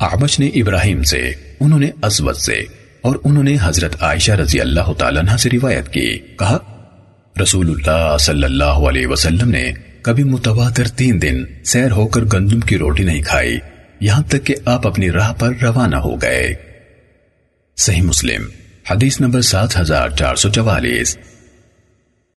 اعمش نے ابراہیم سے، انہوں نے اسود سے اور انہوں نے حضرت عائشہ رضی اللہ تعالیٰ عنہ سے روایت کی۔ کہا، رسول اللہ صلی اللہ علیہ وسلم نے کبھی متواتر تین دن سیر ہو کر گندم کی روٹی نہیں کھائی، یہاں تک کہ آپ اپنی راہ پر روانہ ہو گئے۔ صحیح مسلم، حدیث نمبر سات ہزار چار سو چوالیس۔